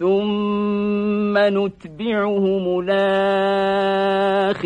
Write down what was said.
ثم نتبعهم الآخرين